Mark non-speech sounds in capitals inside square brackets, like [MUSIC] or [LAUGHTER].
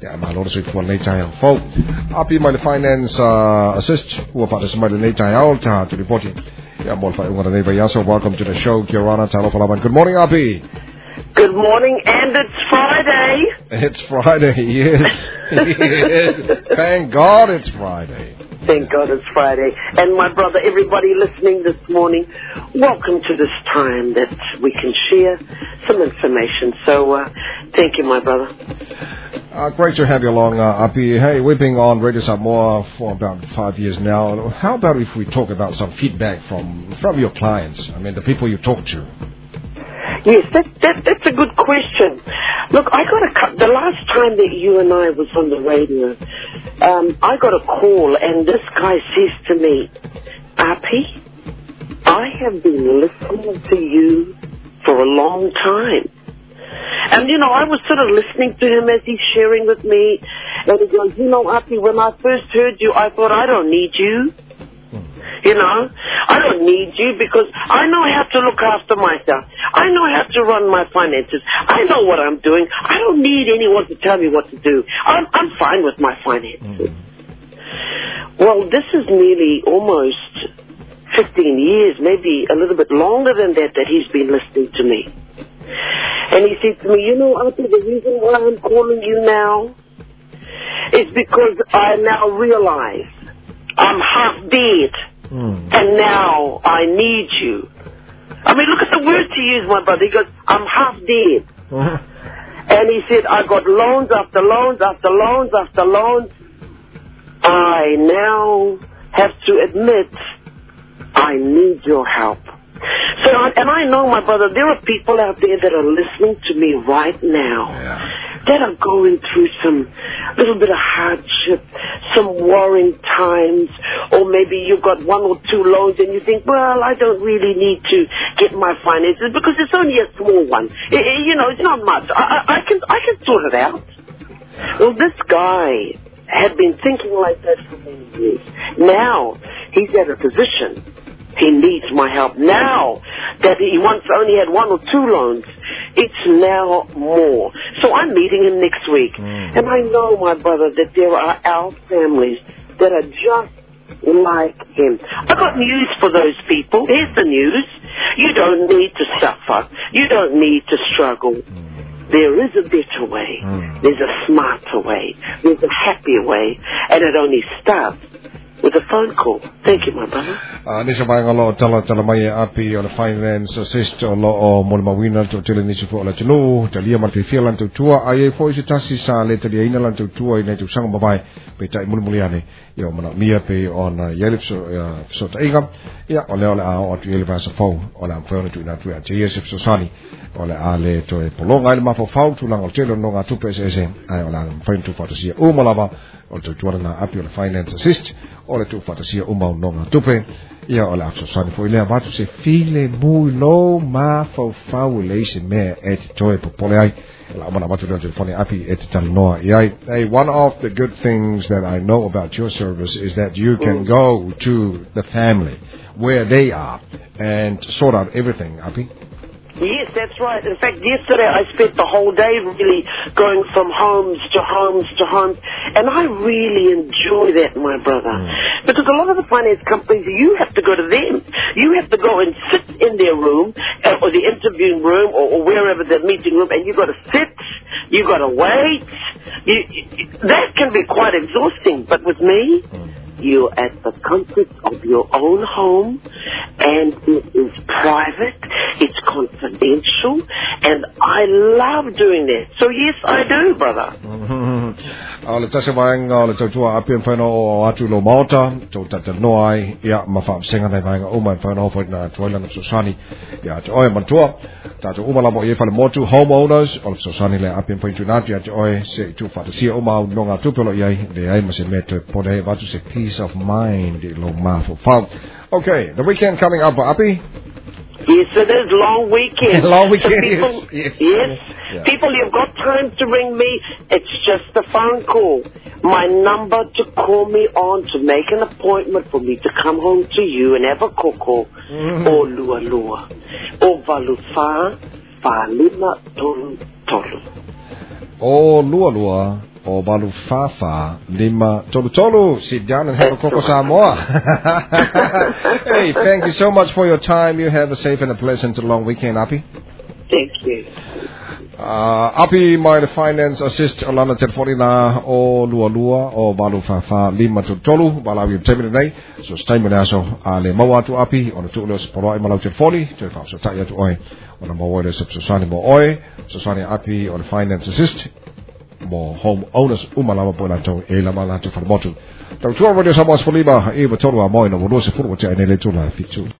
Ja, maar lor sit for nei chai ang fo. Api my finance uh, assist who pa sa my chai out to reporting. Yeah, more fa ungara nei ba so welcome to the show Kirana Talo Palaban. Good morning Api. Good morning, and it's Friday. It's Friday, [LAUGHS] yes. yes. [LAUGHS] Thank God it's Friday. Thank God it's Friday. And my brother, everybody listening this morning, welcome to this time that we can share some information. So, uh, thank you, my brother. Uh, great to have you along, uh, Api. Hey, we've been on Radio Samoa for about five years now. How about if we talk about some feedback from, from your clients? I mean, the people you talk to. Yes, that, that, that's a good question. Look, I got a the last time that you and I was on the radio, um, I got a call and this guy says to me, Api, I have been listening to you for a long time. And you know, I was sort of listening to him as he's sharing with me, and he goes, you know, Api, when I first heard you, I thought I don't need you. You know, I don't need you because I know how to look after myself. I know how to run my finances. I know what I'm doing. I don't need anyone to tell me what to do. I'm, I'm fine with my finances. Mm-hmm. Well, this is nearly almost 15 years, maybe a little bit longer than that, that he's been listening to me. And he said to me, you know, Auntie, the reason why I'm calling you now is because I now realize I'm half dead. Hmm. And now I need you. I mean, look at the words he used, my brother. He goes, I'm half dead. [LAUGHS] And he said, I got loans after loans after loans after loans. I now have to admit, I need your help. So, and I know, my brother, there are people out there that are listening to me right now that are going through some little bit of hardship, some worrying times, or maybe you've got one or two loans and you think, well, I don't really need to get my finances because it's only a small one. I- I- you know, it's not much. I, I, I can I can sort it out. Well, this guy had been thinking like that for many years. Now he's at a position. He needs my help now that he once only had one or two loans. It's now more. So I'm meeting him next week. Mm. And I know, my brother, that there are our families that are just like him. I got news for those people. Here's the news. You don't need to suffer. You don't need to struggle. There is a better way. Mm. There's a smarter way. There's a happier way. And it only starts with a phone call. Thank you, my brother. Uh, nisa mai ngalo tala tala mai api o le finance assist o lo o mo le mawina to tele nisi fo la tunu te lia man fia lan tu tua ai e fo se tasi sa le te lia ina lan tu tua i nei tu sanga babai pe tai mulu ane i o mana mia pe o na yelip so ta inga. Ia o le o le a o tu yelip asa fau o le amfeona tu ina tu ia te yesip so sani. O le a le to e polonga i le mafo fau tu langa o tele no ngā tupe ese ese ai o la mfain tu fatasia o malava o te tuara na api o le finance assist o le tu fatasia o mau no ngā tupe ia o le afso sani fo i lea vatu se file mui lo ma fau fau le ise mea e toe po pole ai la mana vatu leo telefone api e te noa i. Ai hey, one of the good things that I know about your service is that you can go to the family where they are and sort out everything api Yes, that's right. In fact, yesterday I spent the whole day really going from homes to homes to homes, and I really enjoy that, my brother. Because a lot of the finance companies, you have to go to them. You have to go and sit in their room, uh, or the interviewing room, or, or wherever the meeting room, and you've got to sit, you've got to wait. You, you, that can be quite exhausting, but with me, mm. you're at the comfort of your own home, and it is private, it's confidential, and I love doing that. So yes, I do, brother. O le tase vaenga o le tautua api en whaino o atu lo maota, tau tata noa ai, ia ma wha senga nei vaenga o mai whaino hofo na tuailana Susani, ia te oe mantua, tatu umalamo i e whale motu homeowners, o le Susani le api en whaintu natu, ia te oe se tu whatasia o mau no ngā tupelo i ai, le ai ma se me te pone he vatu se peace of mind i lo mafo whau. Okay, the weekend coming up, api? Yes, it is long weekend. [LAUGHS] Long weekend, So people, yes, [LAUGHS] yes. yes. Yeah. People, you've got time to ring me. It's just a phone call. My number to call me on to make an appointment for me to come home to you and have a koko Mm-hmm. or lua lua or valufa falima tolu tolu. O lua lua, or Balu Fafa Lima Tolu Tolu. Sit down and have a Coco Samoa. [LAUGHS] hey, thank you so much for your time. You have a safe and a pleasant long weekend, Api. Thank you. Uh, Api mai the finance assist alana telefoni na o lua lua o balu fa fa lima tolu bala wi temene nei so stai mena so a le mau atu api o tu le sporo ai malau telefoni tu fa so tai atu oi o na mau le sub mo oi so sani api o finance assist mo home owners. Umalama po na to e la mala tu fa motu tau tu radio sa mo spoliba e ba tolu a mo no mo se furu mo te nei le tu la fitu